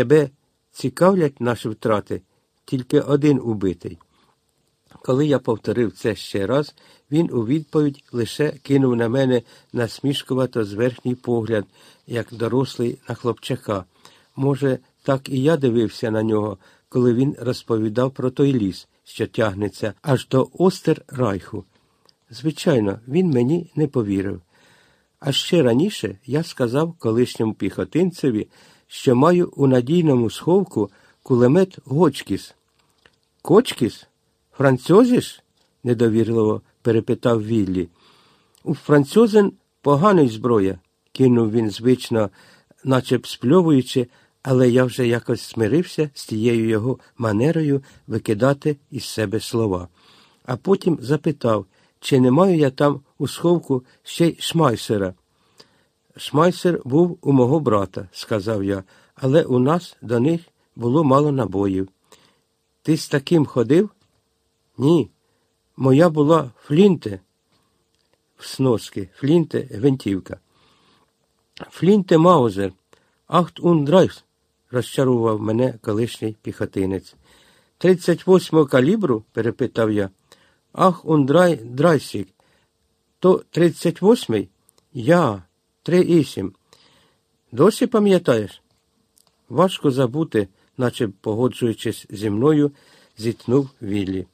Тебе цікавлять наші втрати, тільки один убитий. Коли я повторив це ще раз, він у відповідь лише кинув на мене насмішкувато зверхній погляд, як дорослий на хлопчака. Може, так і я дивився на нього, коли він розповідав про той ліс, що тягнеться аж до Остеррайху. Звичайно, він мені не повірив. А ще раніше я сказав колишньому піхотинцеві, що маю у надійному сховку кулемет Гочкіс. Кочкіс? Французиш? недовірливо перепитав Віллі. У французин поганий зброя, кинув він звично, наче б спльовуючи, але я вже якось смирився з тією його манерою викидати із себе слова. А потім запитав, чи не маю я там у сховку ще й шмайсера. Шмайсер був у мого брата, сказав я, але у нас до них було мало набоїв. Ти з таким ходив? Ні. Моя була Flinte, в сноски, Flinte гвинтівка. Flinte Маузер, acht und dreißig, розчарував мене колишній піхотинець. Тридцять восьмого калібру? перепитав я. Ах, ун драй драйсік. То тридцять восьмий? Я, три ісім. Досі пам'ятаєш? Важко забути, наче погоджуючись зі мною, зітнув Віллі.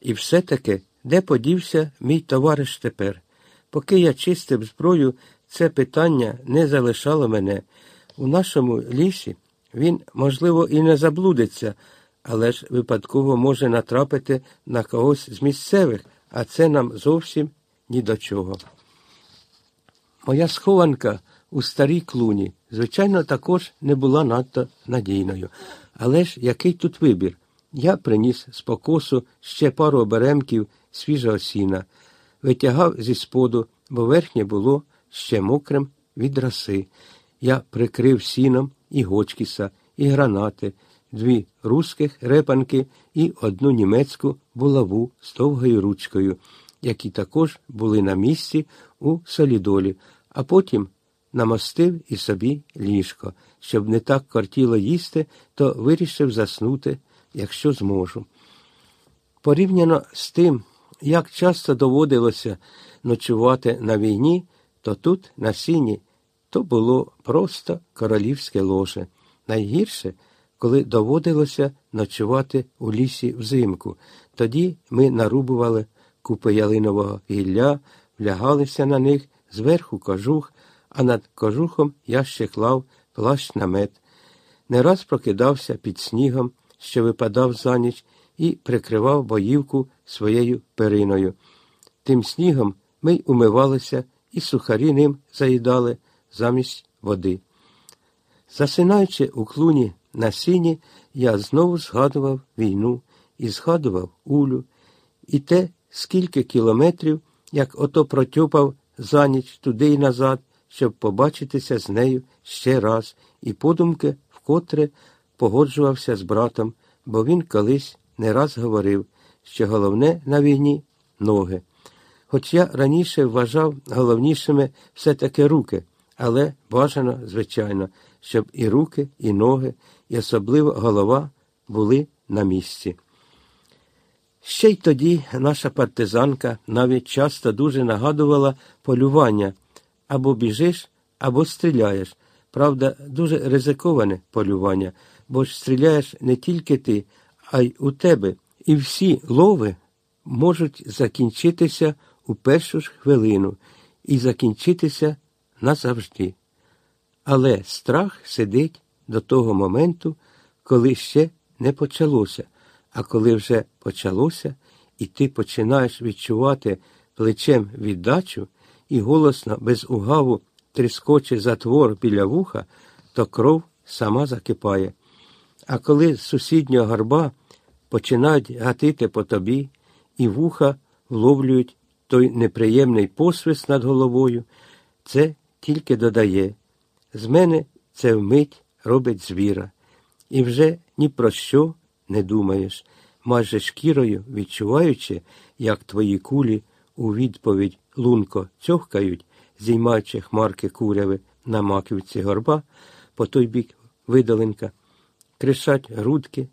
І все-таки, де подівся мій товариш тепер? Поки я чистив зброю, це питання не залишало мене. У нашому лісі він, можливо, і не заблудиться, але ж випадково може натрапити на когось з місцевих, а це нам зовсім ні до чого. Моя схованка у старій клуні, звичайно, також не була надто надійною. Але ж який тут вибір? Я приніс з покосу ще пару оберемків свіжого сіна, витягав зі споду, бо верхнє було ще мокрим від роси. Я прикрив сіном і гочкіса, і гранати, дві русських репанки і одну німецьку булаву з довгою ручкою, які також були на місці у солідолі, а потім намостив і собі ліжко. Щоб не так кортіло їсти, то вирішив заснути, якщо зможу. Порівняно з тим, як часто доводилося ночувати на війні, то тут, на сіні, то було просто королівське ложе. Найгірше, коли доводилося ночувати у лісі взимку. Тоді ми нарубували купи ялинового гілля, влягалися на них, зверху кожух, а над кожухом я ще клав плащ намет. Не раз прокидався під снігом, що випадав за ніч, і прикривав боївку своєю периною. Тим снігом ми й умивалися і сухарі ним заїдали замість води. Засинаючи у клуні на сіні, я знову згадував війну і згадував улю, і те, скільки кілометрів, як ото протюпав за ніч туди й назад, щоб побачитися з нею ще раз, і подумки вкотре погоджувався з братом, бо він колись не раз говорив, що головне на війні ноги. Хоч я раніше вважав головнішими все-таки руки, але бажано, звичайно, щоб і руки, і ноги, і особливо голова були на місці. Ще й тоді наша партизанка навіть часто дуже нагадувала полювання або біжиш, або стріляєш. Правда, дуже ризиковане полювання, бо ж стріляєш не тільки ти, а й у тебе, і всі лови можуть закінчитися у першу ж хвилину і закінчитися назавжди. Але страх сидить до того моменту, коли ще не почалося, а коли вже почалося, і ти починаєш відчувати плечем віддачу і голосно без угаву тріскоче затвор біля вуха, то кров сама закипає. А коли з сусіднього горба починають гатити по тобі, і вуха вловлюють той неприємний посвист над головою, це тільки додає. З мене це вмить робить звіра, і вже ні про що не думаєш, майже шкірою відчуваючи, як твої кулі у відповідь лунко цьохкають, зіймаючи хмарки куряви на маківці горба, по той бік видаленка, кришать грудки,